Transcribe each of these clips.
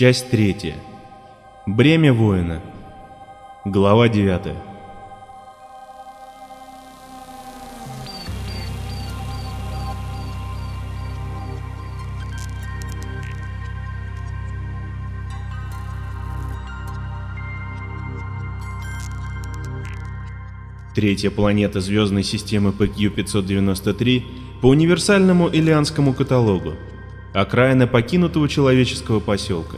Часть третья. Бремя воина. Глава девятая. Третья планета звездной системы PQ-593 по универсальному Илианскому каталогу. Окраина покинутого человеческого поселка.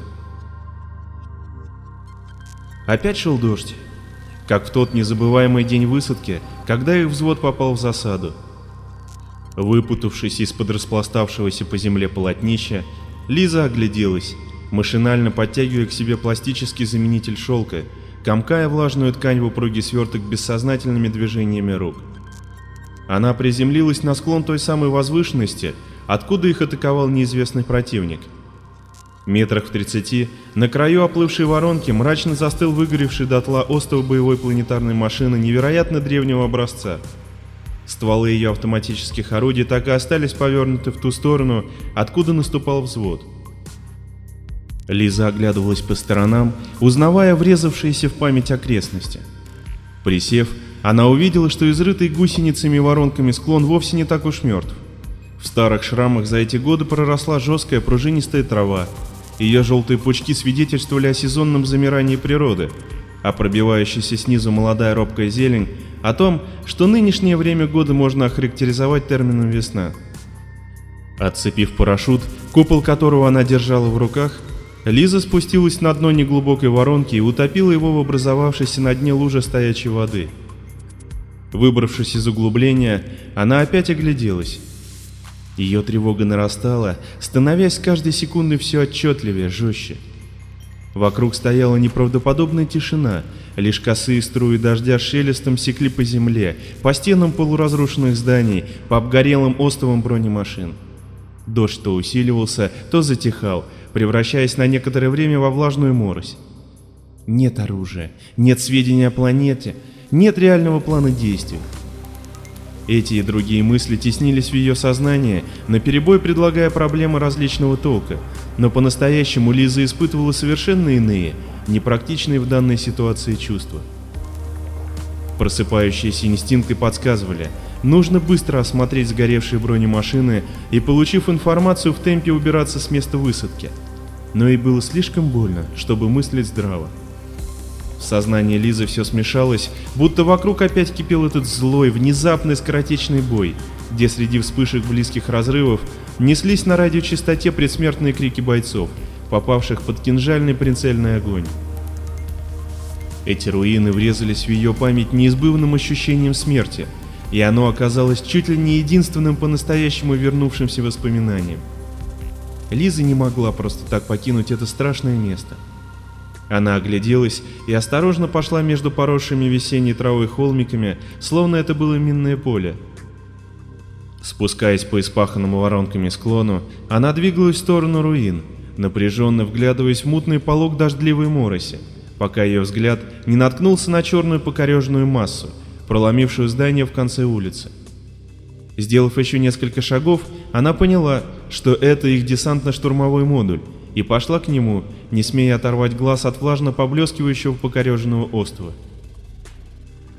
Опять шел дождь, как в тот незабываемый день высадки, когда их взвод попал в засаду. Выпутавшись из-под распластавшегося по земле полотнища, Лиза огляделась, машинально подтягивая к себе пластический заменитель шелка, комкая влажную ткань в упругий сверток бессознательными движениями рук. Она приземлилась на склон той самой возвышенности, откуда их атаковал неизвестный противник. Метрах в тридцати, на краю оплывшей воронки мрачно застыл выгоревший дотла остов боевой планетарной машины невероятно древнего образца. Стволы ее автоматических орудий так и остались повернуты в ту сторону, откуда наступал взвод. Лиза оглядывалась по сторонам, узнавая врезавшиеся в память окрестности. Присев, она увидела, что изрытый гусеницами воронками склон вовсе не так уж мертв. В старых шрамах за эти годы проросла жесткая пружинистая трава. Ее желтые пучки свидетельствовали о сезонном замирании природы, а пробивающаяся снизу молодая робкая зелень о том, что нынешнее время года можно охарактеризовать термином «весна». Отцепив парашют, купол которого она держала в руках, Лиза спустилась на дно неглубокой воронки и утопила его в образовавшейся на дне луже стоячей воды. Выбравшись из углубления, она опять огляделась. Ее тревога нарастала, становясь каждой секундой все отчетливее, жестче. Вокруг стояла неправдоподобная тишина, лишь косые струи дождя шелестом секли по земле, по стенам полуразрушенных зданий, по обгорелым остовам бронемашин. Дождь то усиливался, то затихал, превращаясь на некоторое время во влажную морось. Нет оружия, нет сведений о планете, нет реального плана действий. Эти и другие мысли теснились в ее сознание, наперебой предлагая проблемы различного толка, но по-настоящему Лиза испытывала совершенно иные, непрактичные в данной ситуации чувства. Просыпающиеся инстинкты подсказывали, нужно быстро осмотреть сгоревшие бронемашины и, получив информацию, в темпе убираться с места высадки. Но и было слишком больно, чтобы мыслить здраво. В сознании Лизы все смешалось, будто вокруг опять кипел этот злой, внезапный скоротечный бой, где среди вспышек близких разрывов неслись на радиочастоте предсмертные крики бойцов, попавших под кинжальный прицельный огонь. Эти руины врезались в ее память неизбывным ощущением смерти, и оно оказалось чуть ли не единственным по-настоящему вернувшимся воспоминанием. Лиза не могла просто так покинуть это страшное место. Она огляделась и осторожно пошла между поросшими весенней травой холмиками, словно это было минное поле. Спускаясь по испаханному воронками склону, она двигалась в сторону руин, напряженно вглядываясь в мутный полог дождливой мороси, пока ее взгляд не наткнулся на черную покореженную массу, проломившую здание в конце улицы. Сделав еще несколько шагов, она поняла, что это их десантно-штурмовой модуль, и пошла к нему, не смея оторвать глаз от влажно поблескивающего покореженного острова.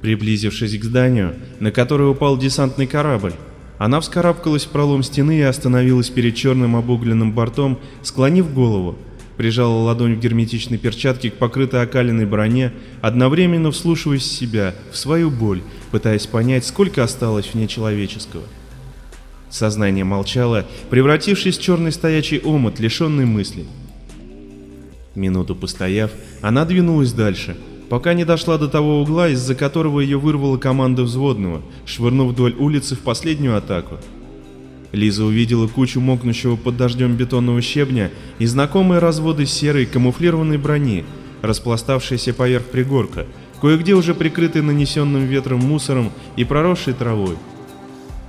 Приблизившись к зданию, на которое упал десантный корабль, она вскарабкалась в пролом стены и остановилась перед черным обугленным бортом, склонив голову, прижала ладонь в герметичной перчатке к покрытой окаленной броне, одновременно вслушиваясь в себя, в свою боль, пытаясь понять, сколько осталось в ней человеческого. Сознание молчало, превратившись в черный стоячий омут, лишенный мыслей. Минуту постояв, она двинулась дальше, пока не дошла до того угла, из-за которого ее вырвала команда взводного, швырнув вдоль улицы в последнюю атаку. Лиза увидела кучу мокнущего под дождем бетонного щебня и знакомые разводы серой камуфлированной брони, распластавшиеся поверх пригорка, кое-где уже прикрытые нанесенным ветром мусором и проросшей травой.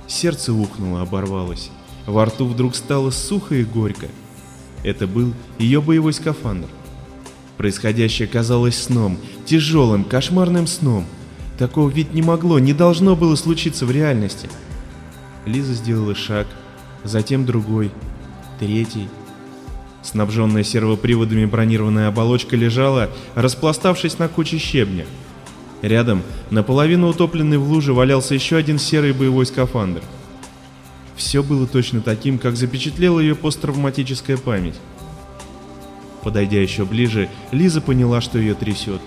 Сердце ухнуло, оборвалось. Во рту вдруг стало сухо и горько. Это был ее боевой скафандр. Происходящее казалось сном, тяжелым, кошмарным сном. Такого ведь не могло, не должно было случиться в реальности. Лиза сделала шаг, затем другой, третий. Снабженная сервоприводами бронированная оболочка лежала, распластавшись на куче щебня. Рядом, наполовину утопленный в луже, валялся еще один серый боевой скафандр. Все было точно таким, как запечатлела ее посттравматическая память. Подойдя еще ближе, Лиза поняла, что ее трясет.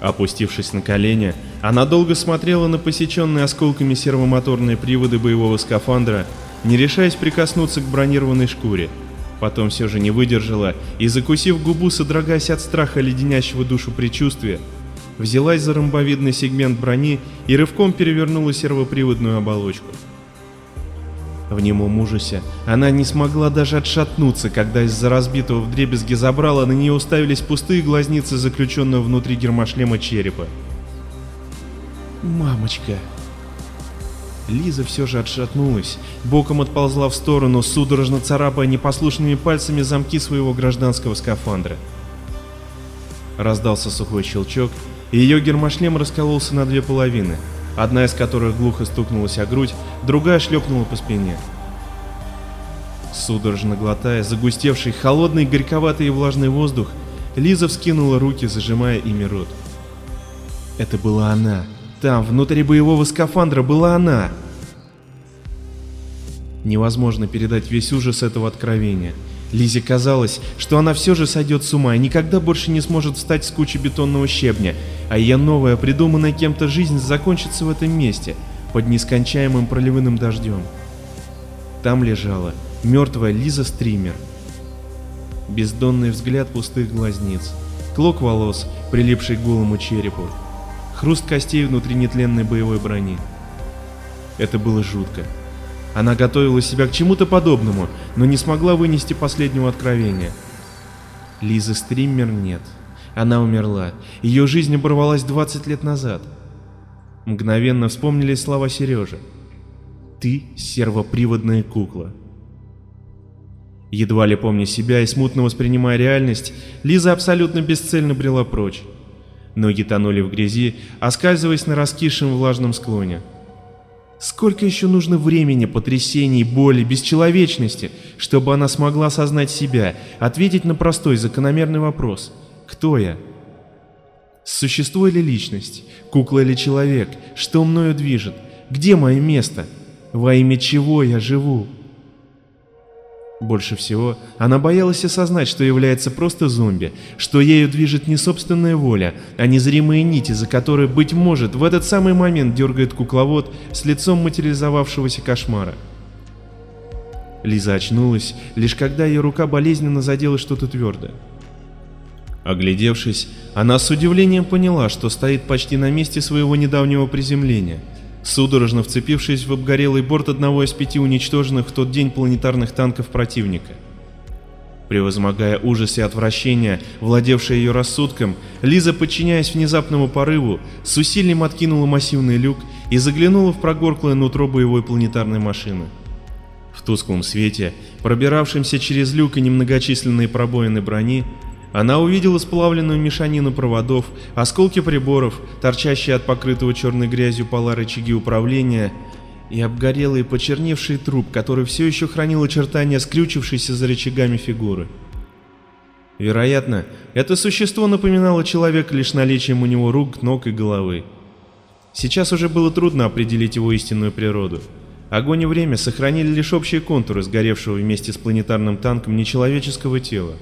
Опустившись на колени, она долго смотрела на посеченные осколками сервомоторные приводы боевого скафандра, не решаясь прикоснуться к бронированной шкуре. Потом все же не выдержала и, закусив губу, содрогаясь от страха леденящего душу предчувствия, взялась за ромбовидный сегмент брони и рывком перевернула сервоприводную оболочку. В немом ужасе она не смогла даже отшатнуться, когда из-за разбитого вдребезги забрала на нее уставились пустые глазницы заключенного внутри гермошлема черепа. «Мамочка!» Лиза все же отшатнулась, боком отползла в сторону, судорожно царапая непослушными пальцами замки своего гражданского скафандра. Раздался сухой щелчок, ее гермошлем раскололся на две половины — одна из которых глухо стукнулась о грудь, другая шлепнула по спине. Судорожно глотая загустевший, холодный, горьковатый и влажный воздух, Лиза вскинула руки, зажимая ими рот. Это была она. Там, внутри боевого скафандра, была она. Невозможно передать весь ужас этого откровения. Лизе казалось, что она все же сойдет с ума и никогда больше не сможет встать с кучи бетонного щебня, а ее новая, придуманная кем-то жизнь закончится в этом месте, под нескончаемым проливным дождем. Там лежала мертвая Лиза Стример. Бездонный взгляд пустых глазниц, клок волос, прилипший к голому черепу, хруст костей внутри нетленной боевой брони. Это было жутко. Она готовила себя к чему-то подобному, но не смогла вынести последнего откровения. Лизы Стриммер нет. Она умерла. Ее жизнь оборвалась 20 лет назад. Мгновенно вспомнились слова Сережи. «Ты сервоприводная кукла». Едва ли помня себя и смутно воспринимая реальность, Лиза абсолютно бесцельно брела прочь. Ноги тонули в грязи, оскальзываясь на раскисшем влажном склоне. Сколько еще нужно времени, потрясений, боли, бесчеловечности, чтобы она смогла осознать себя, ответить на простой закономерный вопрос «Кто я?». Существо или личность? Кукла или человек? Что мною движет? Где мое место? Во имя чего я живу? Больше всего она боялась осознать, что является просто зомби, что ею движет не собственная воля, а незримые нити, за которые, быть может, в этот самый момент дергает кукловод с лицом материализовавшегося кошмара. Лиза очнулась, лишь когда ее рука болезненно задела что-то твердое. Оглядевшись, она с удивлением поняла, что стоит почти на месте своего недавнего приземления – судорожно вцепившись в обгорелый борт одного из пяти уничтоженных в тот день планетарных танков противника. Превозмогая ужас и отвращение, владевшее ее рассудком, Лиза, подчиняясь внезапному порыву, с усилием откинула массивный люк и заглянула в прогорклое нутро боевой планетарной машины. В тусклом свете, пробиравшемся через люк и немногочисленные пробоины брони, она увидела сплавленную мешанину проводов, осколки приборов, торчащие от покрытого черной грязью пола рычаги управления и обгорелый почерневший труп, который все еще хранил очертания скрючившейся за рычагами фигуры. Вероятно, это существо напоминало человека лишь наличием у него рук, ног и головы. Сейчас уже было трудно определить его истинную природу. Огонь и время сохранили лишь общие контуры сгоревшего вместе с планетарным танком нечеловеческого тела.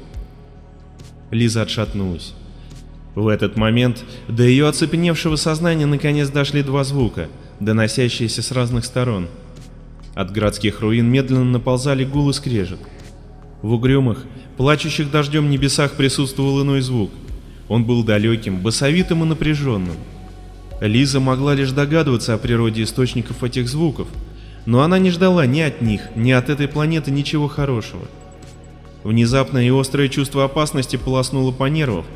Лиза отшатнулась. В этот момент до ее оцепеневшего сознания наконец дошли два звука, доносящиеся с разных сторон. От городских руин медленно наползали гул и скрежет. В угрюмых, плачущих дождем небесах присутствовал иной звук. Он был далеким, басовитым и напряженным. Лиза могла лишь догадываться о природе источников этих звуков, но она не ждала ни от них, ни от этой планеты ничего хорошего. Внезапное и острое чувство опасности полоснуло по нервам,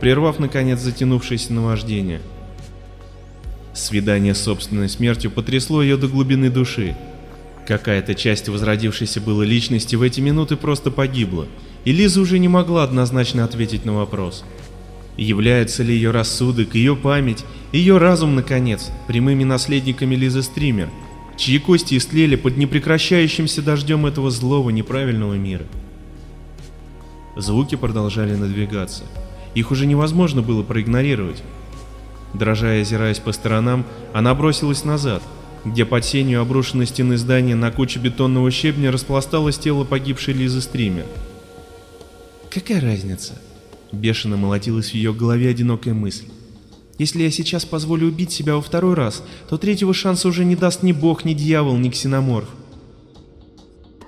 прервав, наконец, затянувшееся наваждение. Свидание с собственной смертью потрясло ее до глубины души. Какая-то часть возродившейся было личности в эти минуты просто погибла, и Лиза уже не могла однозначно ответить на вопрос. Являются ли ее рассудок, ее память, ее разум, наконец, прямыми наследниками Лизы Стример, чьи кости истлели под непрекращающимся дождем этого злого неправильного мира? Звуки продолжали надвигаться. Их уже невозможно было проигнорировать. Дрожа и озираясь по сторонам, она бросилась назад, где под сенью обрушенной стены здания на куче бетонного щебня распласталось тело погибшей Лизы Стример. «Какая разница?» — бешено молотилась в ее голове одинокая мысль. «Если я сейчас позволю убить себя во второй раз, то третьего шанса уже не даст ни бог, ни дьявол, ни ксеноморф».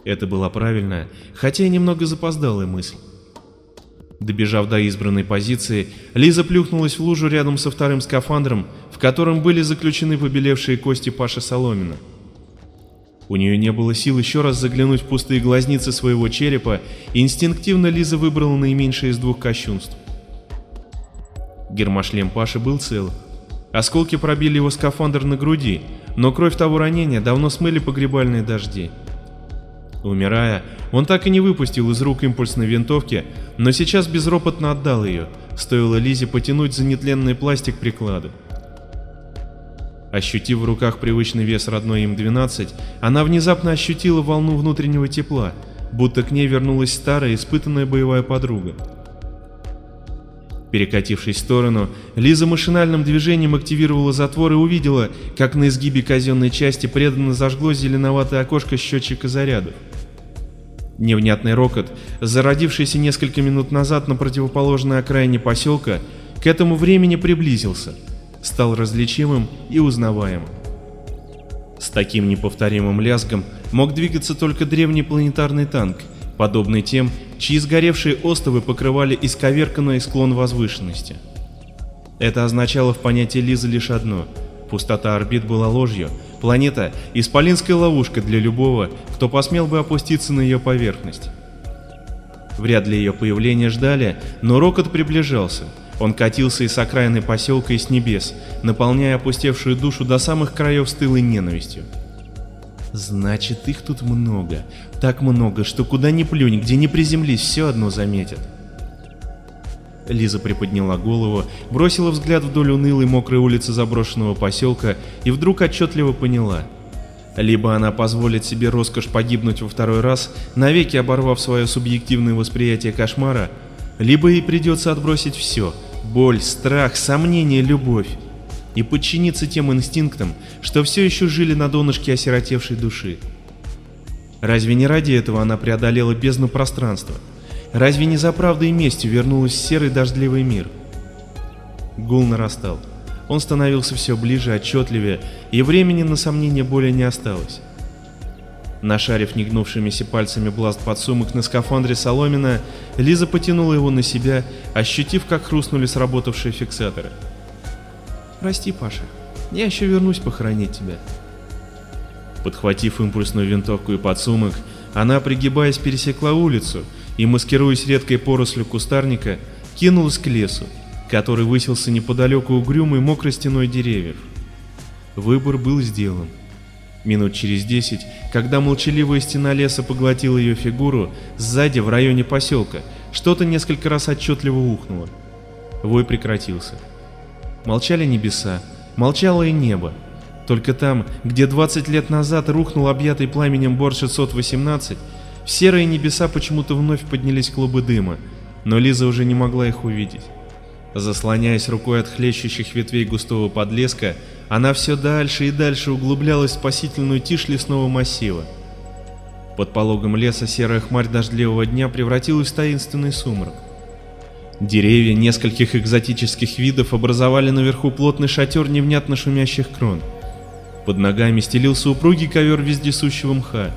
Это была правильная, хотя и немного запоздалая мысль. Добежав до избранной позиции, Лиза плюхнулась в лужу рядом со вторым скафандром, в котором были заключены побелевшие кости Паши Соломина. У нее не было сил еще раз заглянуть в пустые глазницы своего черепа, и инстинктивно Лиза выбрала наименьшее из двух кощунств. Гермошлем Паши был цел. Осколки пробили его скафандр на груди, но кровь того ранения давно смыли погребальные дожди. Умирая, он так и не выпустил из рук импульсной винтовки, но сейчас безропотно отдал ее, стоило Лизе потянуть за нетленный пластик приклада. Ощутив в руках привычный вес родной им 12, она внезапно ощутила волну внутреннего тепла, будто к ней вернулась старая испытанная боевая подруга. Перекатившись в сторону, Лиза машинальным движением активировала затвор и увидела, как на изгибе казенной части преданно зажгло зеленоватое окошко счетчика зарядов. Невнятный рокот, зародившийся несколько минут назад на противоположной окраине поселка, к этому времени приблизился, стал различимым и узнаваемым. С таким неповторимым лязгом мог двигаться только древний планетарный танк, подобный тем, чьи сгоревшие остовы покрывали исковерканный склон возвышенности. Это означало в понятии Лизы лишь одно – пустота орбит была ложью, Планета – исполинская ловушка для любого, кто посмел бы опуститься на ее поверхность. Вряд ли ее появление ждали, но рокот приближался. Он катился из окраины поселка и с небес, наполняя опустевшую душу до самых краев стылой ненавистью. Значит, их тут много. Так много, что куда ни плюнь, где ни приземлись, все одно заметят. Лиза приподняла голову, бросила взгляд вдоль унылой мокрой улицы заброшенного поселка и вдруг отчетливо поняла. Либо она позволит себе роскошь погибнуть во второй раз, навеки оборвав свое субъективное восприятие кошмара, либо ей придется отбросить все – боль, страх, сомнение, любовь – и подчиниться тем инстинктам, что все еще жили на донышке осиротевшей души. Разве не ради этого она преодолела бездну пространства – Разве не за правдой и местью вернулась серый дождливый мир? Гул нарастал. Он становился все ближе, отчетливее, и времени на сомнение более не осталось. Нашарив негнувшимися пальцами бласт подсумок на скафандре Соломина, Лиза потянула его на себя, ощутив, как хрустнули сработавшие фиксаторы. «Прости, Паша, я еще вернусь похоронить тебя». Подхватив импульсную винтовку и подсумок, она, пригибаясь, пересекла улицу и, маскируясь редкой порослью кустарника, кинулась к лесу, который высился неподалеку угрюмой мокрой стеной деревьев. Выбор был сделан. Минут через десять, когда молчаливая стена леса поглотила ее фигуру, сзади, в районе поселка, что-то несколько раз отчетливо ухнуло. Вой прекратился. Молчали небеса, молчало и небо. Только там, где 20 лет назад рухнул объятый пламенем Бор-618, в серые небеса почему-то вновь поднялись клубы дыма, но Лиза уже не могла их увидеть. Заслоняясь рукой от хлещущих ветвей густого подлеска, она все дальше и дальше углублялась в спасительную тишь лесного массива. Под пологом леса серая хмарь дождливого дня превратилась в таинственный сумрак. Деревья нескольких экзотических видов образовали наверху плотный шатер невнятно шумящих крон. Под ногами стелился упругий ковер вездесущего мха.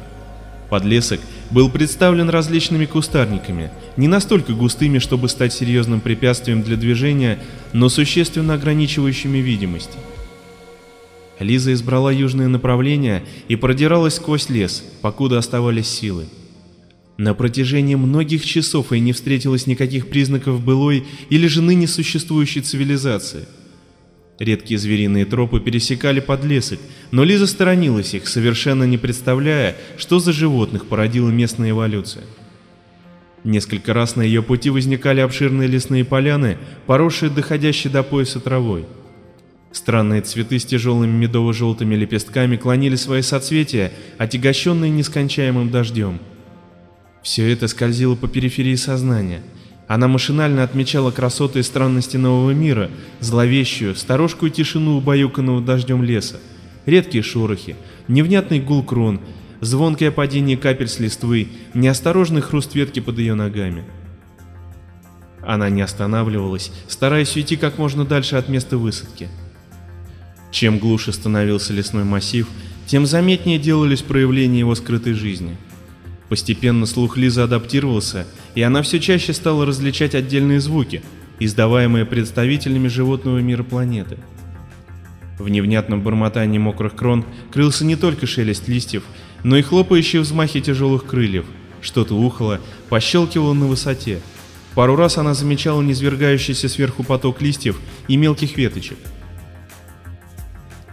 Подлесок был представлен различными кустарниками, не настолько густыми, чтобы стать серьезным препятствием для движения, но существенно ограничивающими видимость. Лиза избрала южное направление и продиралась сквозь лес, покуда оставались силы. На протяжении многих часов ей не встретилось никаких признаков былой или же ныне существующей цивилизации – Редкие звериные тропы пересекали подлесок, но Лиза сторонилась их, совершенно не представляя, что за животных породила местная эволюция. Несколько раз на ее пути возникали обширные лесные поляны, поросшие доходящей до пояса травой. Странные цветы с тяжелыми медово-желтыми лепестками клонили свои соцветия, отягощенные нескончаемым дождем. Все это скользило по периферии сознания. Она машинально отмечала красоты и странности нового мира, зловещую, сторожкую тишину убаюканного дождем леса, редкие шорохи, невнятный гул крон, звонкое падение капель с листвы, неосторожный хруст ветки под ее ногами. Она не останавливалась, стараясь уйти как можно дальше от места высадки. Чем глуше становился лесной массив, тем заметнее делались проявления его скрытой жизни. Постепенно слух Лизы адаптировался, и она все чаще стала различать отдельные звуки, издаваемые представителями животного мира планеты. В невнятном бормотании мокрых крон крылся не только шелест листьев, но и хлопающие взмахи тяжелых крыльев, что-то ухало, пощелкивало на высоте. Пару раз она замечала низвергающийся сверху поток листьев и мелких веточек.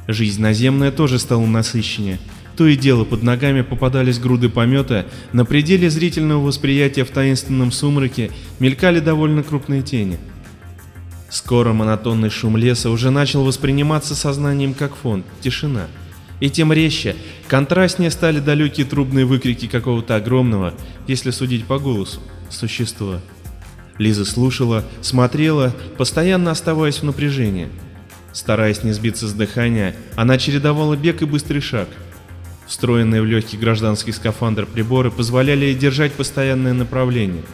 Жизнь наземная тоже стала насыщеннее. То и дело под ногами попадались груды помета, на пределе зрительного восприятия в таинственном сумраке мелькали довольно крупные тени. Скоро монотонный шум леса уже начал восприниматься сознанием как фон, тишина. И тем резче, контрастнее стали далекие трубные выкрики какого-то огромного, если судить по голосу, существа. Лиза слушала, смотрела, постоянно оставаясь в напряжении. Стараясь не сбиться с дыхания, она чередовала бег и быстрый шаг. Встроенные в легкий гражданский скафандр приборы позволяли держать постоянное направление.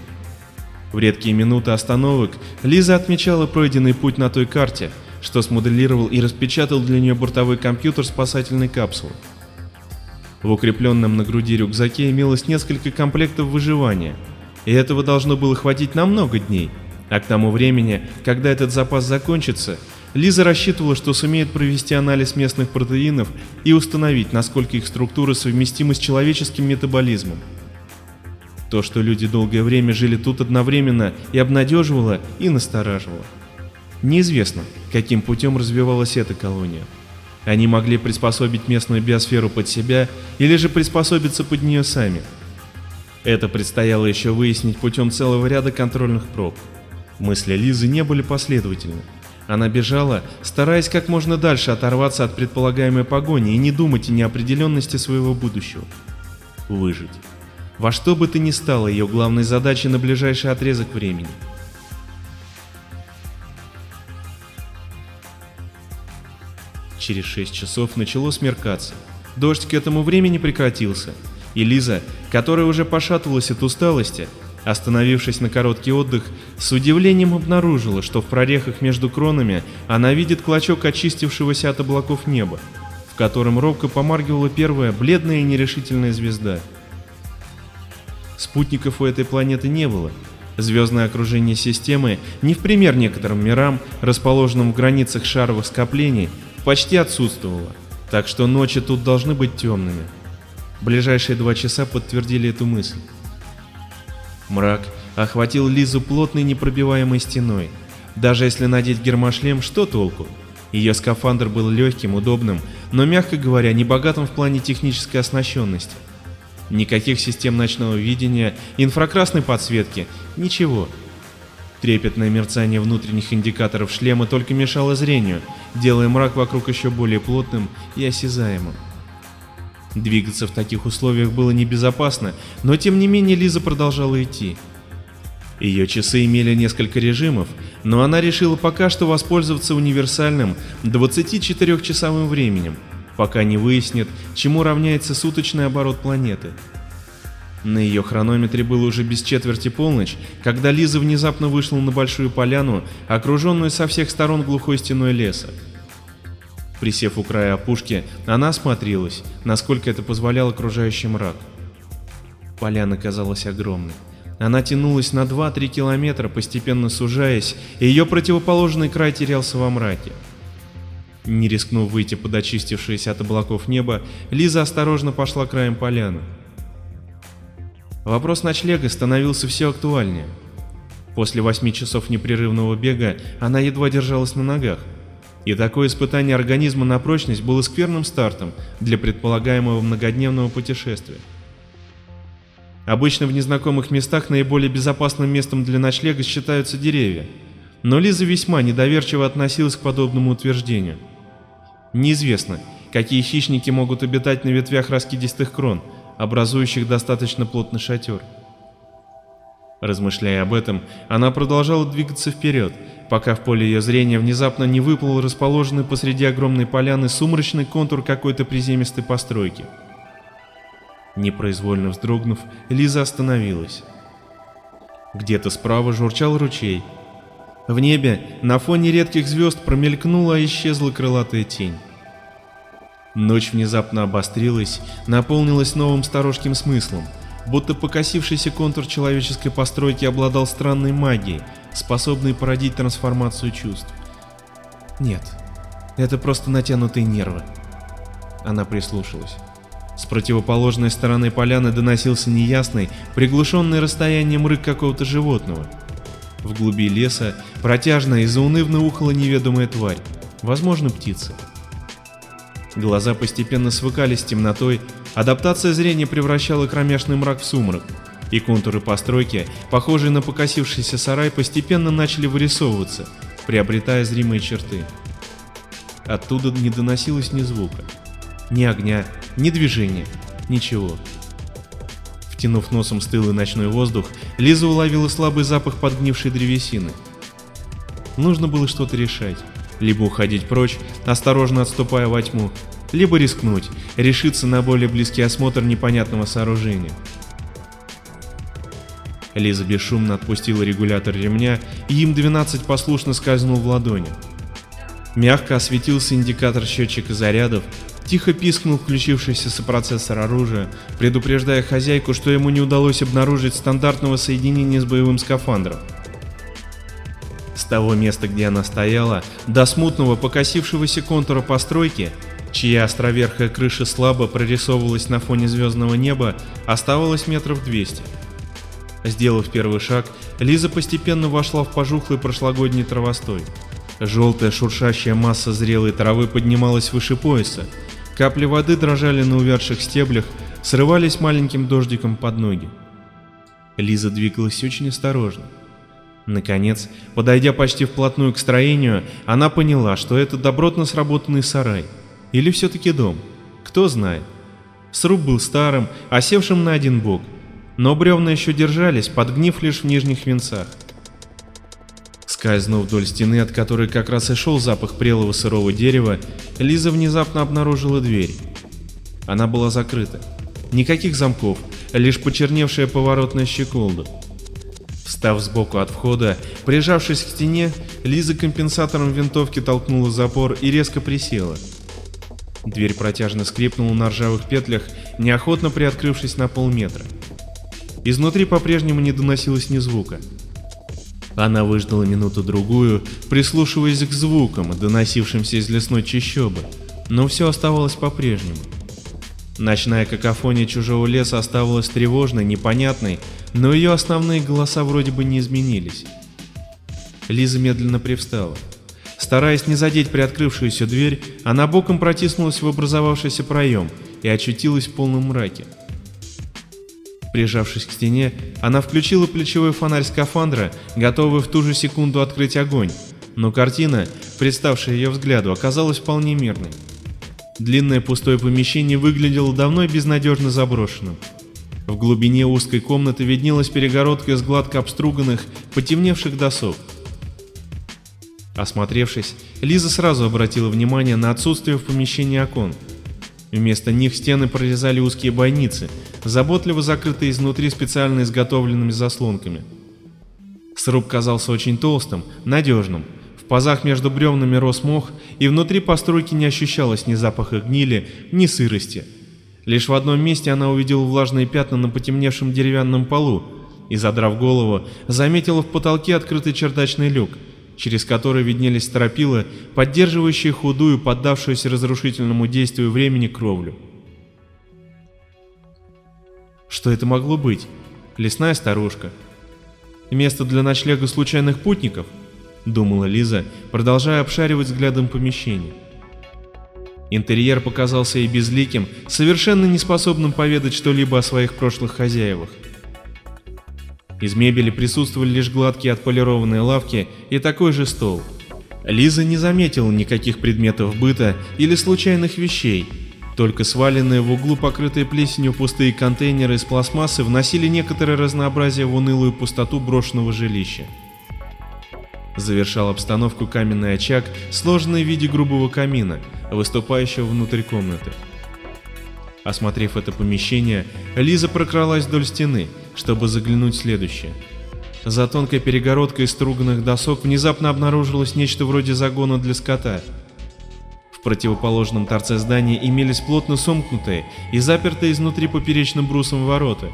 В редкие минуты остановок Лиза отмечала пройденный путь на той карте, что смоделировал и распечатал для нее бортовой компьютер спасательной капсулы. В укрепленном на груди рюкзаке имелось несколько комплектов выживания, и этого должно было хватить на много дней, а к тому времени, когда этот запас закончится, Лиза рассчитывала, что сумеет провести анализ местных протеинов и установить, насколько их структура совместима с человеческим метаболизмом. То, что люди долгое время жили тут одновременно, и обнадеживало, и настораживало. Неизвестно, каким путем развивалась эта колония. Они могли приспособить местную биосферу под себя или же приспособиться под нее сами. Это предстояло еще выяснить путем целого ряда контрольных проб. Мысли Лизы не были последовательны. Она бежала, стараясь как можно дальше оторваться от предполагаемой погони и не думать о неопределенности своего будущего. Выжить. Во что бы то ни стало ее главной задачей на ближайший отрезок времени. Через шесть часов начало смеркаться. Дождь к этому времени прекратился, и Лиза, которая уже пошатывалась от усталости, Остановившись на короткий отдых, с удивлением обнаружила, что в прорехах между кронами она видит клочок очистившегося от облаков неба, в котором робко помаргивала первая бледная и нерешительная звезда. Спутников у этой планеты не было. Звездное окружение системы, не в пример некоторым мирам, расположенным в границах шаровых скоплений, почти отсутствовало, так что ночи тут должны быть темными. Ближайшие два часа подтвердили эту мысль. Мрак охватил Лизу плотной непробиваемой стеной. Даже если надеть гермошлем, что толку? Ее скафандр был легким, удобным, но, мягко говоря, небогатым в плане технической оснащенности. Никаких систем ночного видения, инфракрасной подсветки, ничего. Трепетное мерцание внутренних индикаторов шлема только мешало зрению, делая мрак вокруг еще более плотным и осязаемым. Двигаться в таких условиях было небезопасно, но тем не менее Лиза продолжала идти. Ее часы имели несколько режимов, но она решила пока что воспользоваться универсальным 24-часовым временем, пока не выяснит, чему равняется суточный оборот планеты. На ее хронометре было уже без четверти полночь, когда Лиза внезапно вышла на большую поляну, окруженную со всех сторон глухой стеной леса. Присев у края опушки, она осмотрелась, насколько это позволял окружающий мрак. Поляна казалась огромной. Она тянулась на 2-3 километра, постепенно сужаясь, и ее противоположный край терялся во мраке. Не рискнув выйти под очистившееся от облаков небо, Лиза осторожно пошла краем поляны. Вопрос ночлега становился все актуальнее. После восьми часов непрерывного бега она едва держалась на ногах. И такое испытание организма на прочность было скверным стартом для предполагаемого многодневного путешествия. Обычно в незнакомых местах наиболее безопасным местом для ночлега считаются деревья, но Лиза весьма недоверчиво относилась к подобному утверждению. Неизвестно, какие хищники могут обитать на ветвях раскидистых крон, образующих достаточно плотный шатер. Размышляя об этом, она продолжала двигаться вперед, пока в поле ее зрения внезапно не выплыл расположенный посреди огромной поляны сумрачный контур какой-то приземистой постройки. Непроизвольно вздрогнув, Лиза остановилась. Где-то справа журчал ручей. В небе на фоне редких звезд промелькнула и исчезла крылатая тень. Ночь внезапно обострилась, наполнилась новым сторожким смыслом, будто покосившийся контур человеческой постройки обладал странной магией, способной породить трансформацию чувств. Нет, это просто натянутые нервы. Она прислушалась. С противоположной стороны поляны доносился неясный, приглушенный расстоянием рык какого-то животного. В глуби леса протяжно и заунывно ухала неведомая тварь, возможно, птица. Глаза постепенно свыкались с темнотой, адаптация зрения превращала кромешный мрак в сумрак, и контуры постройки, похожие на покосившийся сарай, постепенно начали вырисовываться, приобретая зримые черты. Оттуда не доносилось ни звука, ни огня, ни движения, ничего. Втянув носом стылый ночной воздух, Лиза уловила слабый запах подгнившей древесины. Нужно было что-то решать. Либо уходить прочь, осторожно отступая во тьму, либо рискнуть, решиться на более близкий осмотр непонятного сооружения. Лиза бесшумно отпустила регулятор ремня, и им-12 послушно скользнул в ладони. Мягко осветился индикатор счетчика зарядов, тихо пискнул включившийся сопроцессор оружия, предупреждая хозяйку, что ему не удалось обнаружить стандартного соединения с боевым скафандром. С того места, где она стояла, до смутного покосившегося контура постройки, чья островерхая крыша слабо прорисовывалась на фоне звездного неба, оставалось метров 200. Сделав первый шаг, Лиза постепенно вошла в пожухлый прошлогодний травостой. Желтая шуршащая масса зрелой травы поднималась выше пояса, капли воды дрожали на увядших стеблях, срывались маленьким дождиком под ноги. Лиза двигалась очень осторожно. Наконец, подойдя почти вплотную к строению, она поняла, что это добротно сработанный сарай. Или все-таки дом. Кто знает. Сруб был старым, осевшим на один бок, но бревна еще держались, подгнив лишь в нижних венцах. Скользнув вдоль стены, от которой как раз и шел запах прелого сырого дерева, Лиза внезапно обнаружила дверь. Она была закрыта. Никаких замков, лишь почерневшая поворотная щеколда. Встав сбоку от входа, прижавшись к стене, Лиза компенсатором винтовки толкнула запор и резко присела. Дверь протяжно скрипнула на ржавых петлях, неохотно приоткрывшись на полметра. Изнутри по-прежнему не доносилось ни звука. Она выждала минуту-другую, прислушиваясь к звукам, доносившимся из лесной чащобы, но все оставалось по-прежнему. Ночная какофония чужого леса оставалась тревожной, непонятной, но ее основные голоса вроде бы не изменились. Лиза медленно привстала. Стараясь не задеть приоткрывшуюся дверь, она боком протиснулась в образовавшийся проем и очутилась в полном мраке. Прижавшись к стене, она включила плечевой фонарь скафандра, готовый в ту же секунду открыть огонь, но картина, представшая ее взгляду, оказалась вполне мирной. Длинное пустое помещение выглядело давно и безнадежно заброшенным. В глубине узкой комнаты виднелась перегородка из гладко обструганных, потемневших досок. Осмотревшись, Лиза сразу обратила внимание на отсутствие в помещении окон. Вместо них стены прорезали узкие бойницы, заботливо закрытые изнутри специально изготовленными заслонками. Сруб казался очень толстым, надежным. В пазах между бревнами рос мох, и внутри постройки не ощущалось ни запаха гнили, ни сырости. Лишь в одном месте она увидела влажные пятна на потемневшем деревянном полу и, задрав голову, заметила в потолке открытый чердачный люк, через который виднелись стропила, поддерживающие худую, поддавшуюся разрушительному действию времени кровлю. Что это могло быть? Лесная старушка. Место для ночлега случайных путников? Думала Лиза, продолжая обшаривать взглядом помещение. Интерьер показался ей безликим, совершенно неспособным поведать что-либо о своих прошлых хозяевах. Из мебели присутствовали лишь гладкие отполированные лавки и такой же стол. Лиза не заметила никаких предметов быта или случайных вещей, Только сваленные в углу покрытые плесенью пустые контейнеры из пластмассы вносили некоторое разнообразие в унылую пустоту брошенного жилища. Завершал обстановку каменный очаг, сложенный в виде грубого камина, выступающего внутрь комнаты. Осмотрев это помещение, Лиза прокралась вдоль стены, чтобы заглянуть в следующее. За тонкой перегородкой из струганных досок внезапно обнаружилось нечто вроде загона для скота. В противоположном торце здания имелись плотно сомкнутые и запертые изнутри поперечным брусом ворота,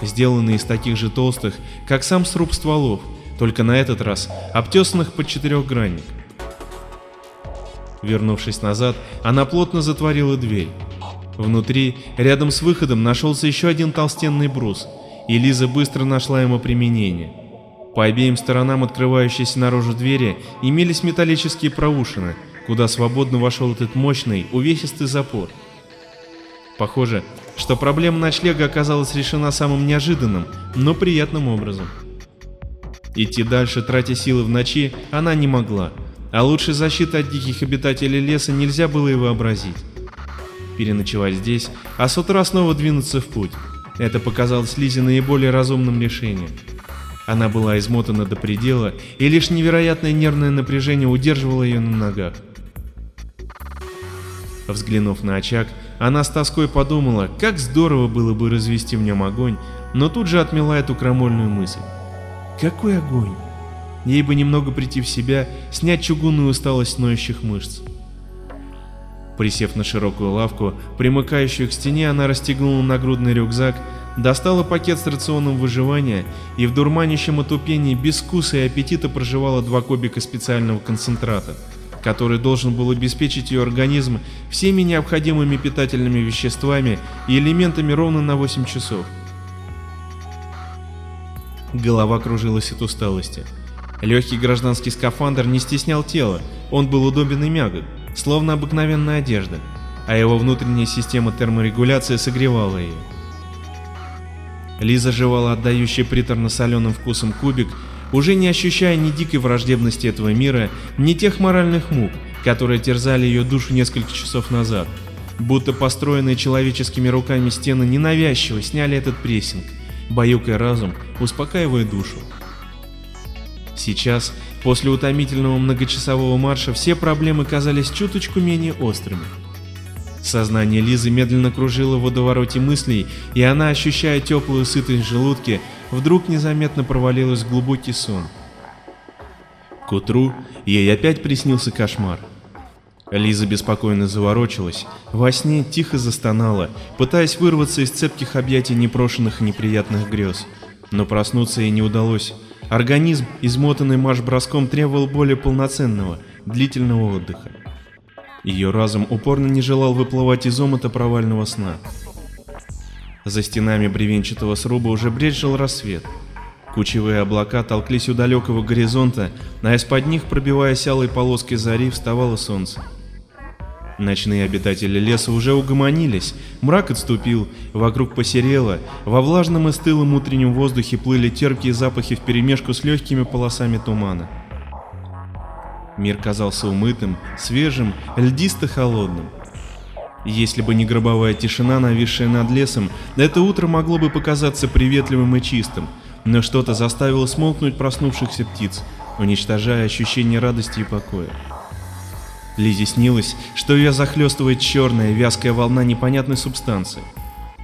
сделанные из таких же толстых, как сам сруб стволов, только на этот раз обтесанных под четырехгранник. Вернувшись назад, она плотно затворила дверь. Внутри, рядом с выходом, нашелся еще один толстенный брус, и Лиза быстро нашла ему применение. По обеим сторонам открывающейся наружу двери имелись металлические проушины, куда свободно вошел этот мощный, увесистый запор. Похоже, что проблема ночлега оказалась решена самым неожиданным, но приятным образом. Идти дальше, тратя силы в ночи, она не могла, а лучшей защиты от диких обитателей леса нельзя было и вообразить. Переночевать здесь, а с утра снова двинуться в путь. Это показалось Лизе наиболее разумным решением. Она была измотана до предела, и лишь невероятное нервное напряжение удерживало ее на ногах. Взглянув на очаг, она с тоской подумала, как здорово было бы развести в нем огонь, но тут же отмела эту крамольную мысль. Какой огонь? Ей бы немного прийти в себя, снять чугунную усталость ноющих мышц. Присев на широкую лавку, примыкающую к стене, она расстегнула нагрудный рюкзак, достала пакет с рационом выживания и в дурманящем отупении без вкуса и аппетита проживала два кубика специального концентрата, который должен был обеспечить ее организм всеми необходимыми питательными веществами и элементами ровно на 8 часов. Голова кружилась от усталости. Легкий гражданский скафандр не стеснял тело, он был удобен и мягок, словно обыкновенная одежда, а его внутренняя система терморегуляции согревала ее. Лиза жевала отдающий приторно-соленым вкусом кубик, уже не ощущая ни дикой враждебности этого мира, ни тех моральных мук, которые терзали ее душу несколько часов назад, будто построенные человеческими руками стены ненавязчиво сняли этот прессинг, баюкая разум, успокаивая душу. Сейчас, после утомительного многочасового марша, все проблемы казались чуточку менее острыми. Сознание Лизы медленно кружило в водовороте мыслей, и она, ощущая теплую сытость в желудке, вдруг незаметно провалилась в глубокий сон. К утру ей опять приснился кошмар. Лиза беспокойно заворочилась, во сне тихо застонала, пытаясь вырваться из цепких объятий непрошенных и неприятных грез. Но проснуться ей не удалось. Организм, измотанный марш-броском, требовал более полноценного, длительного отдыха. Ее разум упорно не желал выплывать из омута провального сна. За стенами бревенчатого сруба уже брезжил рассвет. Кучевые облака толклись у далекого горизонта, а из-под них, пробиваясь алой полоской зари, вставало солнце. Ночные обитатели леса уже угомонились, мрак отступил, вокруг посерело, во влажном и стылом утреннем воздухе плыли терпкие запахи вперемешку с легкими полосами тумана. Мир казался умытым, свежим, льдисто-холодным. Если бы не гробовая тишина, нависшая над лесом, это утро могло бы показаться приветливым и чистым, но что-то заставило смолкнуть проснувшихся птиц, уничтожая ощущение радости и покоя. Лизе снилось, что ее захлестывает черная вязкая волна непонятной субстанции.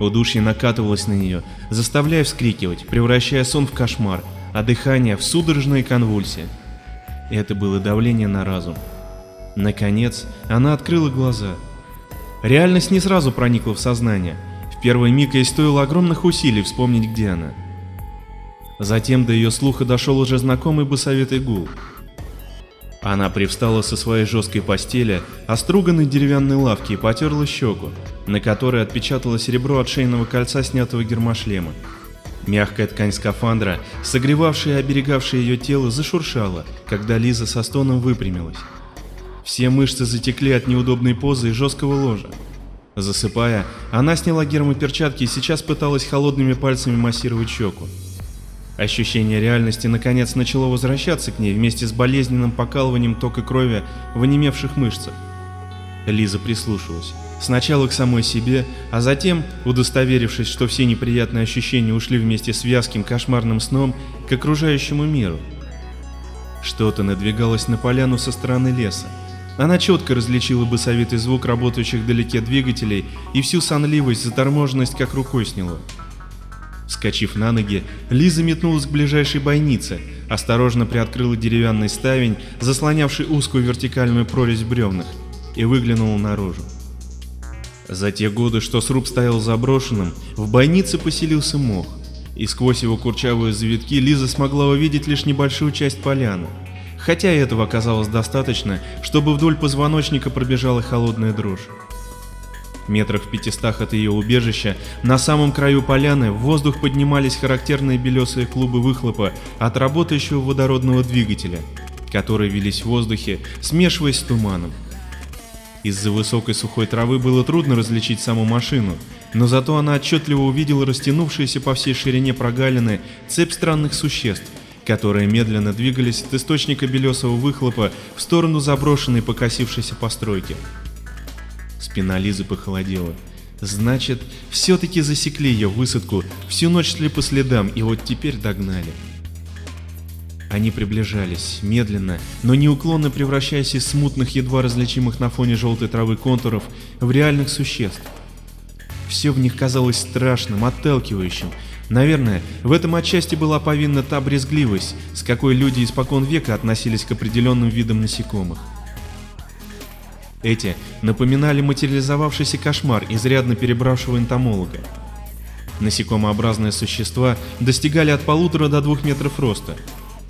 Удушье накатывалось на нее, заставляя вскрикивать, превращая сон в кошмар, а дыхание в судорожные конвульсии. Это было давление на разум. Наконец, она открыла глаза. Реальность не сразу проникла в сознание. В первый миг ей стоило огромных усилий вспомнить, где она. Затем до ее слуха дошел уже знакомый басовитый гул. Она привстала со своей жесткой постели, оструганной деревянной лавки и потерла щеку, на которой отпечатало серебро от шейного кольца снятого гермошлема. Мягкая ткань скафандра, согревавшая и оберегавшая ее тело, зашуршала, когда Лиза со стоном выпрямилась. Все мышцы затекли от неудобной позы и жесткого ложа. Засыпая, она сняла гермоперчатки и сейчас пыталась холодными пальцами массировать щеку. Ощущение реальности наконец начало возвращаться к ней вместе с болезненным покалыванием тока крови в онемевших мышцах. Лиза прислушалась. Сначала к самой себе, а затем, удостоверившись, что все неприятные ощущения ушли вместе с вязким кошмарным сном, к окружающему миру. Что-то надвигалось на поляну со стороны леса. Она четко различила бы советый звук работающих вдалеке двигателей и всю сонливость, заторможенность как рукой сняло. Вскочив на ноги, Лиза метнулась к ближайшей бойнице, осторожно приоткрыла деревянный ставень, заслонявший узкую вертикальную прорезь в и выглянула наружу. За те годы, что сруб стоял заброшенным, в бойнице поселился мох, и сквозь его курчавые завитки Лиза смогла увидеть лишь небольшую часть поляны. Хотя этого оказалось достаточно, чтобы вдоль позвоночника пробежала холодная дрожь. Метрах в пятистах от ее убежища, на самом краю поляны, в воздух поднимались характерные белесые клубы выхлопа от работающего водородного двигателя, которые велись в воздухе, смешиваясь с туманом. Из-за высокой сухой травы было трудно различить саму машину, но зато она отчетливо увидела растянувшиеся по всей ширине прогалины цепь странных существ, которые медленно двигались от источника белесого выхлопа в сторону заброшенной покосившейся постройки. Спина Лизы похолодела. Значит, все-таки засекли ее высадку, всю ночь шли по следам и вот теперь догнали. Они приближались, медленно, но неуклонно превращаясь из смутных, едва различимых на фоне желтой травы контуров в реальных существ. Все в них казалось страшным, отталкивающим. Наверное, в этом отчасти была повинна та брезгливость, с какой люди испокон века относились к определенным видам насекомых. Эти напоминали материализовавшийся кошмар изрядно перебравшего энтомолога. Насекомообразные существа достигали от полутора до двух метров роста,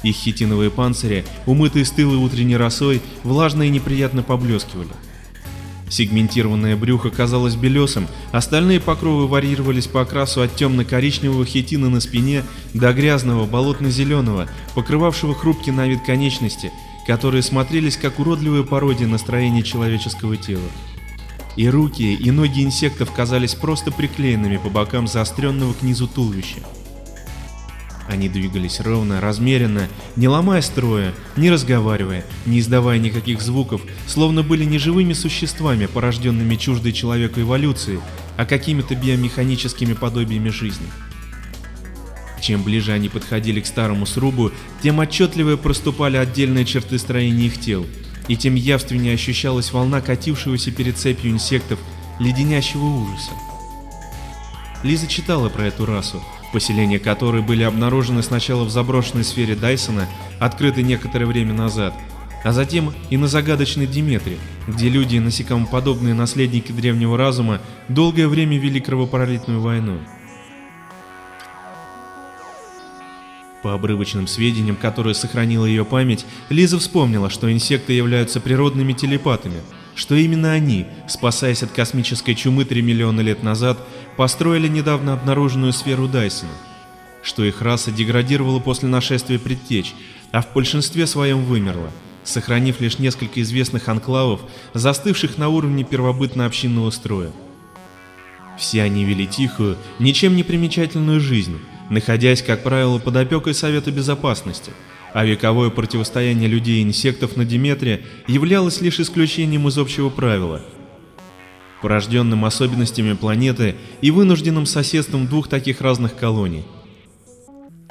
их хитиновые панцири, умытые стылой утренней росой, влажно и неприятно поблескивали. Сегментированное брюхо казалось белесым, остальные покровы варьировались по окрасу от темно-коричневого хитина на спине до грязного болотно-зеленого, покрывавшего хрупкий на вид конечности, которые смотрелись как уродливые пародии на строение человеческого тела. И руки, и ноги инсектов казались просто приклеенными по бокам заостренного к низу туловища. Они двигались ровно, размеренно, не ломая строя, не разговаривая, не издавая никаких звуков, словно были не живыми существами, порожденными чуждой человеку эволюции, а какими-то биомеханическими подобиями жизни. Чем ближе они подходили к старому срубу, тем отчетливее проступали отдельные черты строения их тел, и тем явственнее ощущалась волна катившегося перед цепью инсектов леденящего ужаса. Лиза читала про эту расу, поселения которой были обнаружены сначала в заброшенной сфере Дайсона, открытой некоторое время назад, а затем и на загадочной Диметре, где люди и насекомоподобные наследники древнего разума долгое время вели кровопролитную войну. По обрывочным сведениям, которые сохранила ее память, Лиза вспомнила, что инсекты являются природными телепатами, что именно они, спасаясь от космической чумы 3 миллиона лет назад, построили недавно обнаруженную сферу Дайсона, что их раса деградировала после нашествия предтеч, а в большинстве своем вымерла, сохранив лишь несколько известных анклавов, застывших на уровне первобытно-общинного строя. Все они вели тихую, ничем не примечательную жизнь, находясь, как правило, под опекой Совета Безопасности, а вековое противостояние людей и инсектов на Диметре являлось лишь исключением из общего правила – порожденным особенностями планеты и вынужденным соседством двух таких разных колоний.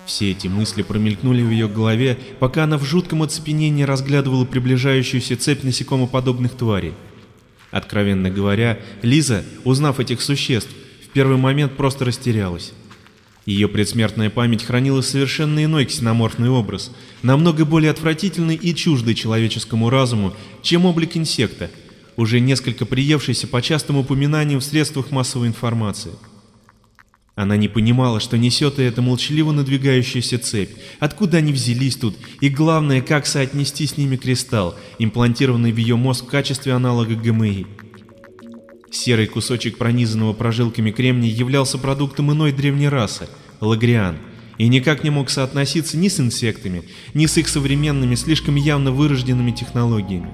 Все эти мысли промелькнули в ее голове, пока она в жутком оцепенении разглядывала приближающуюся цепь насекомоподобных тварей. Откровенно говоря, Лиза, узнав этих существ, в первый момент просто растерялась. Ее предсмертная память хранила совершенно иной ксеноморфный образ, намного более отвратительный и чуждый человеческому разуму, чем облик инсекта, уже несколько приевшийся по частым упоминаниям в средствах массовой информации. Она не понимала, что несет и эта молчаливо надвигающаяся цепь, откуда они взялись тут, и главное, как соотнести с ними кристалл, имплантированный в ее мозг в качестве аналога ГМИ. Серый кусочек пронизанного прожилками кремния являлся продуктом иной древней расы – лагриан, и никак не мог соотноситься ни с инсектами, ни с их современными, слишком явно вырожденными технологиями.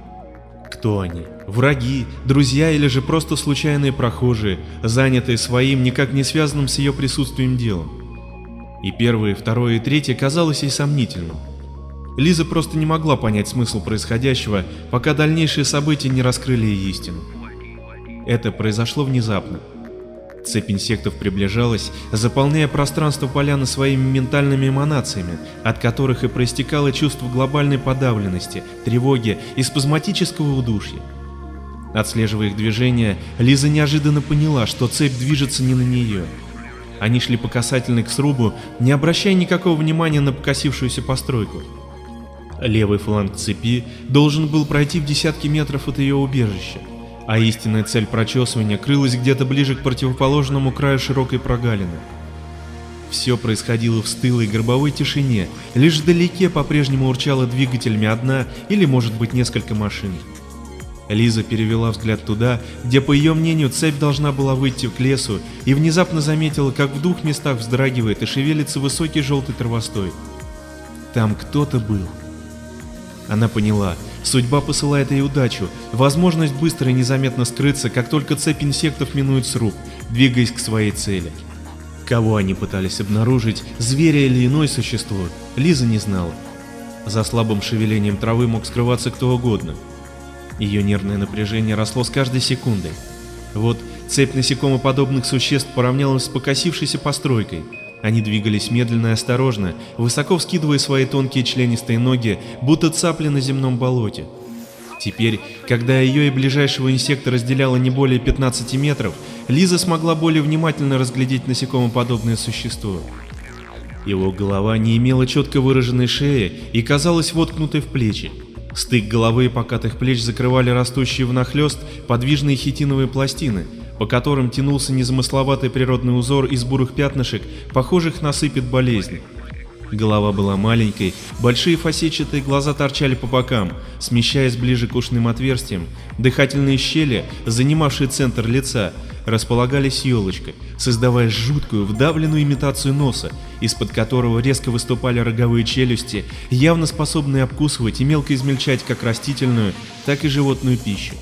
Кто они? Враги, друзья или же просто случайные прохожие, занятые своим, никак не связанным с ее присутствием делом? И первое, второе и третье казалось ей сомнительным. Лиза просто не могла понять смысл происходящего, пока дальнейшие события не раскрыли ей истину. Это произошло внезапно. Цепь инсектов приближалась, заполняя пространство поляны своими ментальными эманациями, от которых и проистекало чувство глобальной подавленности, тревоги и спазматического удушья. Отслеживая их движения, Лиза неожиданно поняла, что цепь движется не на нее. Они шли по касательной к срубу, не обращая никакого внимания на покосившуюся постройку. Левый фланг цепи должен был пройти в десятки метров от ее убежища, а истинная цель прочесывания крылась где-то ближе к противоположному краю широкой прогалины. Все происходило в стылой гробовой тишине, лишь вдалеке по-прежнему урчала двигателями одна или, может быть, несколько машин. Лиза перевела взгляд туда, где, по ее мнению, цепь должна была выйти к лесу, и внезапно заметила, как в двух местах вздрагивает и шевелится высокий желтый травостой. Там кто-то был. Она поняла, судьба посылает ей удачу, возможность быстро и незаметно скрыться, как только цепь инсектов минует сруб, двигаясь к своей цели. Кого они пытались обнаружить, зверя или иное существо, Лиза не знала. За слабым шевелением травы мог скрываться кто угодно. Ее нервное напряжение росло с каждой секундой. Вот цепь насекомоподобных существ поравнялась с покосившейся постройкой. Они двигались медленно и осторожно, высоко вскидывая свои тонкие членистые ноги, будто цапли на земном болоте. Теперь, когда ее и ближайшего инсекта разделяло не более 15 метров, Лиза смогла более внимательно разглядеть насекомоподобное существо. Его голова не имела четко выраженной шеи и казалась воткнутой в плечи. Стык головы и покатых плеч закрывали растущие внахлёст подвижные хитиновые пластины, по которым тянулся незамысловатый природный узор из бурых пятнышек, похожих на сыпет болезни. Голова была маленькой, большие фасетчатые глаза торчали по бокам, смещаясь ближе к ушным отверстиям, дыхательные щели, занимавшие центр лица, располагались елочкой, создавая жуткую вдавленную имитацию носа, из-под которого резко выступали роговые челюсти, явно способные обкусывать и мелко измельчать как растительную, так и животную пищу.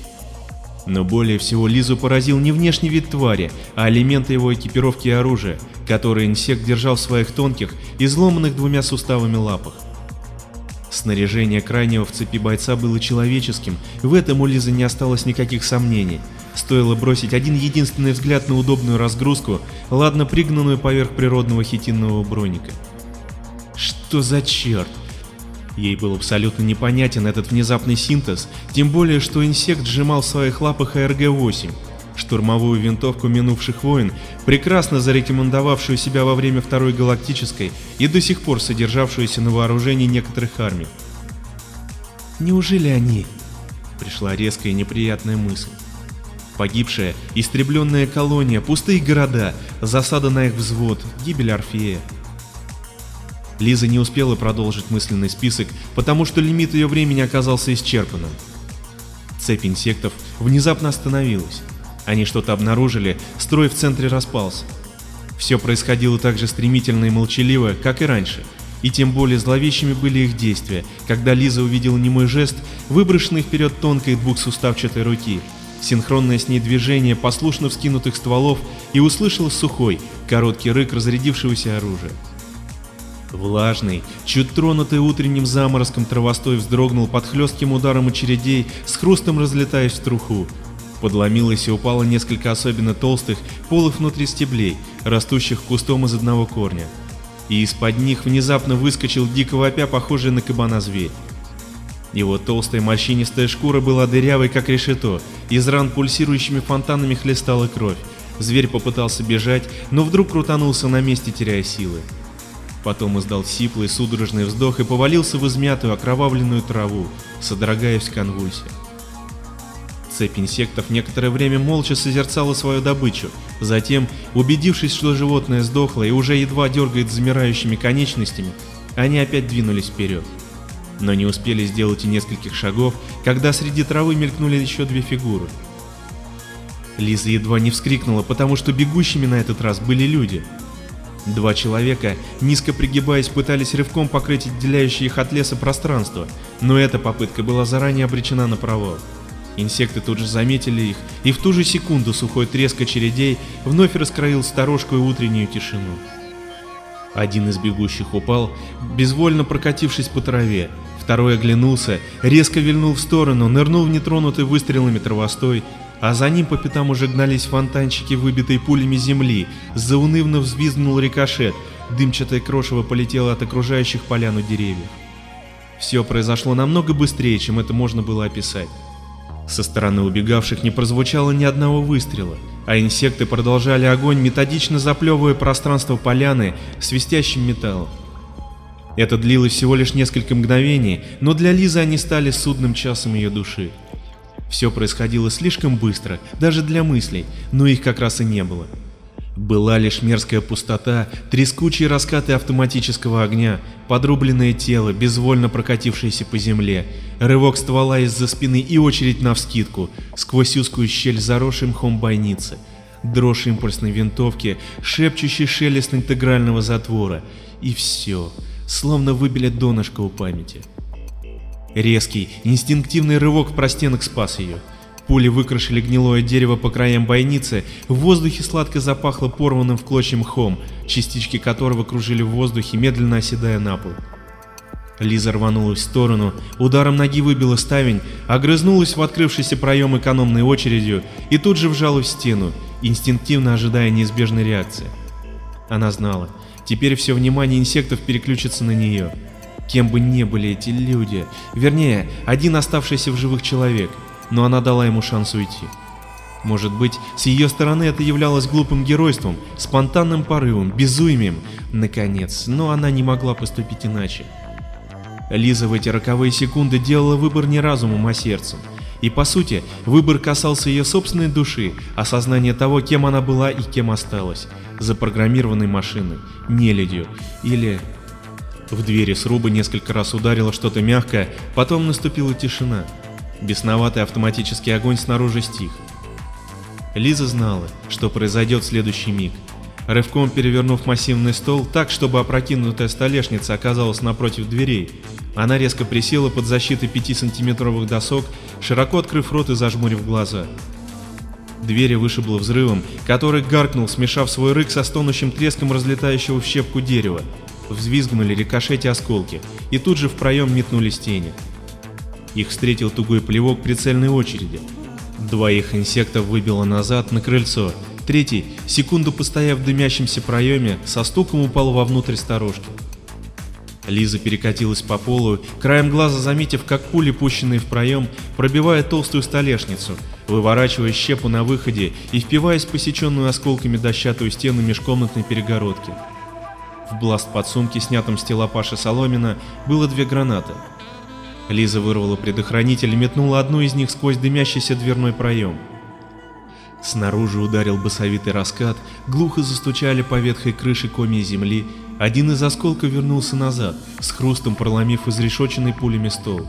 Но более всего Лизу поразил не внешний вид твари, а элементы его экипировки и оружия, которые инсект держал в своих тонких, изломанных двумя суставами лапах. Снаряжение крайнего в цепи бойца было человеческим, в этом у Лизы не осталось никаких сомнений. Стоило бросить один единственный взгляд на удобную разгрузку, ладно пригнанную поверх природного хитинного броника. Что за черт? Ей был абсолютно непонятен этот внезапный синтез, тем более, что инсект сжимал в своих лапах АРГ-8, штурмовую винтовку минувших войн, прекрасно зарекомендовавшую себя во время Второй Галактической и до сих пор содержавшуюся на вооружении некоторых армий. Неужели они? Пришла резкая неприятная мысль. Погибшая, истребленная колония, пустые города, засада на их взвод, гибель Орфея. Лиза не успела продолжить мысленный список, потому что лимит ее времени оказался исчерпанным. Цепь инсектов внезапно остановилась. Они что-то обнаружили, строй в центре распался. Все происходило так же стремительно и молчаливо, как и раньше. И тем более зловещими были их действия, когда Лиза увидела немой жест, выброшенный вперед тонкой двухсуставчатой руки, синхронное с ней движение послушно вскинутых стволов и услышала сухой, короткий рык разрядившегося оружия. Влажный, чуть тронутый утренним заморозком травостой вздрогнул под хлестким ударом очередей, с хрустом разлетаясь в труху. Подломилось и упало несколько особенно толстых, полых внутри стеблей, растущих кустом из одного корня. И из-под них внезапно выскочил дико вопя, похожий на кабана зверь. Его толстая морщинистая шкура была дырявой, как решето, из ран пульсирующими фонтанами хлестала кровь. Зверь попытался бежать, но вдруг крутанулся на месте, теряя силы. Потом издал сиплый судорожный вздох и повалился в измятую окровавленную траву, содрогаясь в конвульсиях. Цепь инсектов некоторое время молча созерцала свою добычу, затем, убедившись, что животное сдохло и уже едва дергает замирающими конечностями, они опять двинулись вперед. Но не успели сделать и нескольких шагов, когда среди травы мелькнули еще две фигуры. Лиза едва не вскрикнула, потому что бегущими на этот раз были люди — Два человека, низко пригибаясь, пытались рывком покрыть отделяющее их от леса пространство, но эта попытка была заранее обречена на провал. Инсекты тут же заметили их, и в ту же секунду сухой треск очередей вновь раскроил сторожку утреннюю тишину. Один из бегущих упал, безвольно прокатившись по траве, второй оглянулся, резко вильнул в сторону, нырнул в нетронутый выстрелами травостой а за ним по пятам уже гнались фонтанчики, выбитой пулями земли, заунывно взвизгнул рикошет, дымчатое крошево полетело от окружающих поляну деревьев. Все произошло намного быстрее, чем это можно было описать. Со стороны убегавших не прозвучало ни одного выстрела, а инсекты продолжали огонь, методично заплевывая пространство поляны свистящим металлом. Это длилось всего лишь несколько мгновений, но для Лизы они стали судным часом ее души. Все происходило слишком быстро, даже для мыслей, но их как раз и не было. Была лишь мерзкая пустота, трескучие раскаты автоматического огня, подрубленное тело, безвольно прокатившееся по земле, рывок ствола из-за спины и очередь навскидку, сквозь узкую щель заросшей мхом бойницы, дрожь импульсной винтовки, шепчущий шелест интегрального затвора, и все, словно выбили донышко у памяти. Резкий, инстинктивный рывок в простенок спас ее. Пули выкрашили гнилое дерево по краям бойницы, в воздухе сладко запахло порванным в клочья мхом, частички которого кружили в воздухе, медленно оседая на пол. Лиза рванулась в сторону, ударом ноги выбила ставень, огрызнулась в открывшийся проем экономной очередью и тут же вжалась в стену, инстинктивно ожидая неизбежной реакции. Она знала, теперь все внимание инсектов переключится на нее. Кем бы ни были эти люди, вернее, один оставшийся в живых человек, но она дала ему шанс уйти. Может быть, с ее стороны это являлось глупым геройством, спонтанным порывом, безумием, наконец, но она не могла поступить иначе. Лиза в эти роковые секунды делала выбор не разумом, а сердцем. И по сути, выбор касался ее собственной души, осознания того, кем она была и кем осталась, запрограммированной машиной, нелюдью или в двери сруба несколько раз ударило что-то мягкое, потом наступила тишина. Бесноватый автоматический огонь снаружи стих. Лиза знала, что произойдет следующий миг. Рывком перевернув массивный стол так, чтобы опрокинутая столешница оказалась напротив дверей, она резко присела под защитой 5-сантиметровых досок, широко открыв рот и зажмурив глаза. Двери вышибло взрывом, который гаркнул, смешав свой рык со стонущим треском разлетающего в щепку дерева, взвизгнули рикошете осколки, и тут же в проем метнулись тени. Их встретил тугой плевок прицельной очереди. Двоих инсектов выбило назад на крыльцо, третий, секунду постояв в дымящемся проеме, со стуком упал вовнутрь сторожки. Лиза перекатилась по полу, краем глаза заметив, как пули, пущенные в проем, пробивают толстую столешницу, выворачивая щепу на выходе и впиваясь в посеченную осколками дощатую стену межкомнатной перегородки. В бласт подсумки, снятом с тела Паши Соломина, было две гранаты. Лиза вырвала предохранитель и метнула одну из них сквозь дымящийся дверной проем. Снаружи ударил басовитый раскат, глухо застучали по ветхой крыше комья земли, один из осколков вернулся назад, с хрустом проломив изрешоченный пулями стол.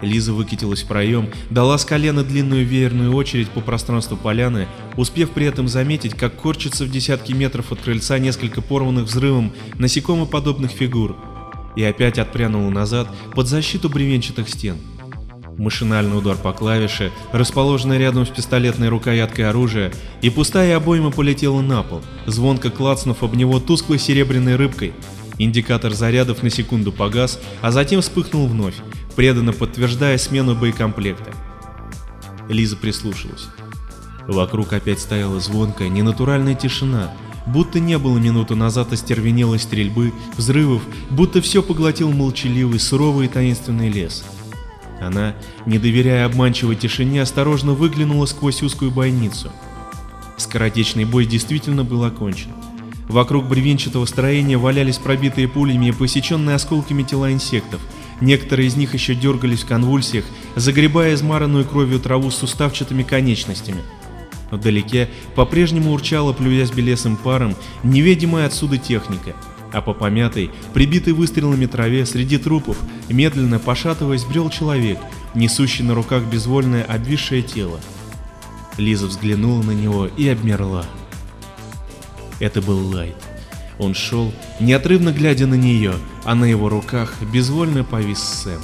Лиза выкатилась в проем, дала с колена длинную веерную очередь по пространству поляны, успев при этом заметить, как корчится в десятки метров от крыльца несколько порванных взрывом насекомоподобных фигур, и опять отпрянула назад под защиту бревенчатых стен. Машинальный удар по клавише, расположенной рядом с пистолетной рукояткой оружия, и пустая обойма полетела на пол, звонко клацнув об него тусклой серебряной рыбкой. Индикатор зарядов на секунду погас, а затем вспыхнул вновь, преданно подтверждая смену боекомплекта. Лиза прислушалась. Вокруг опять стояла звонкая, ненатуральная тишина, будто не было минуту назад остервенелой стрельбы, взрывов, будто все поглотил молчаливый, суровый и таинственный лес. Она, не доверяя обманчивой тишине, осторожно выглянула сквозь узкую бойницу. Скоротечный бой действительно был окончен. Вокруг бревенчатого строения валялись пробитые пулями и посеченные осколками тела инсектов, Некоторые из них еще дергались в конвульсиях, загребая измаранную кровью траву с суставчатыми конечностями. Вдалеке по-прежнему урчала, плюясь белесым паром, невидимая отсюда техника, а по помятой, прибитой выстрелами траве среди трупов, медленно пошатываясь, брел человек, несущий на руках безвольное обвисшее тело. Лиза взглянула на него и обмерла. Это был Лайт. Он шел, неотрывно глядя на нее, а на его руках безвольно повис Сэм.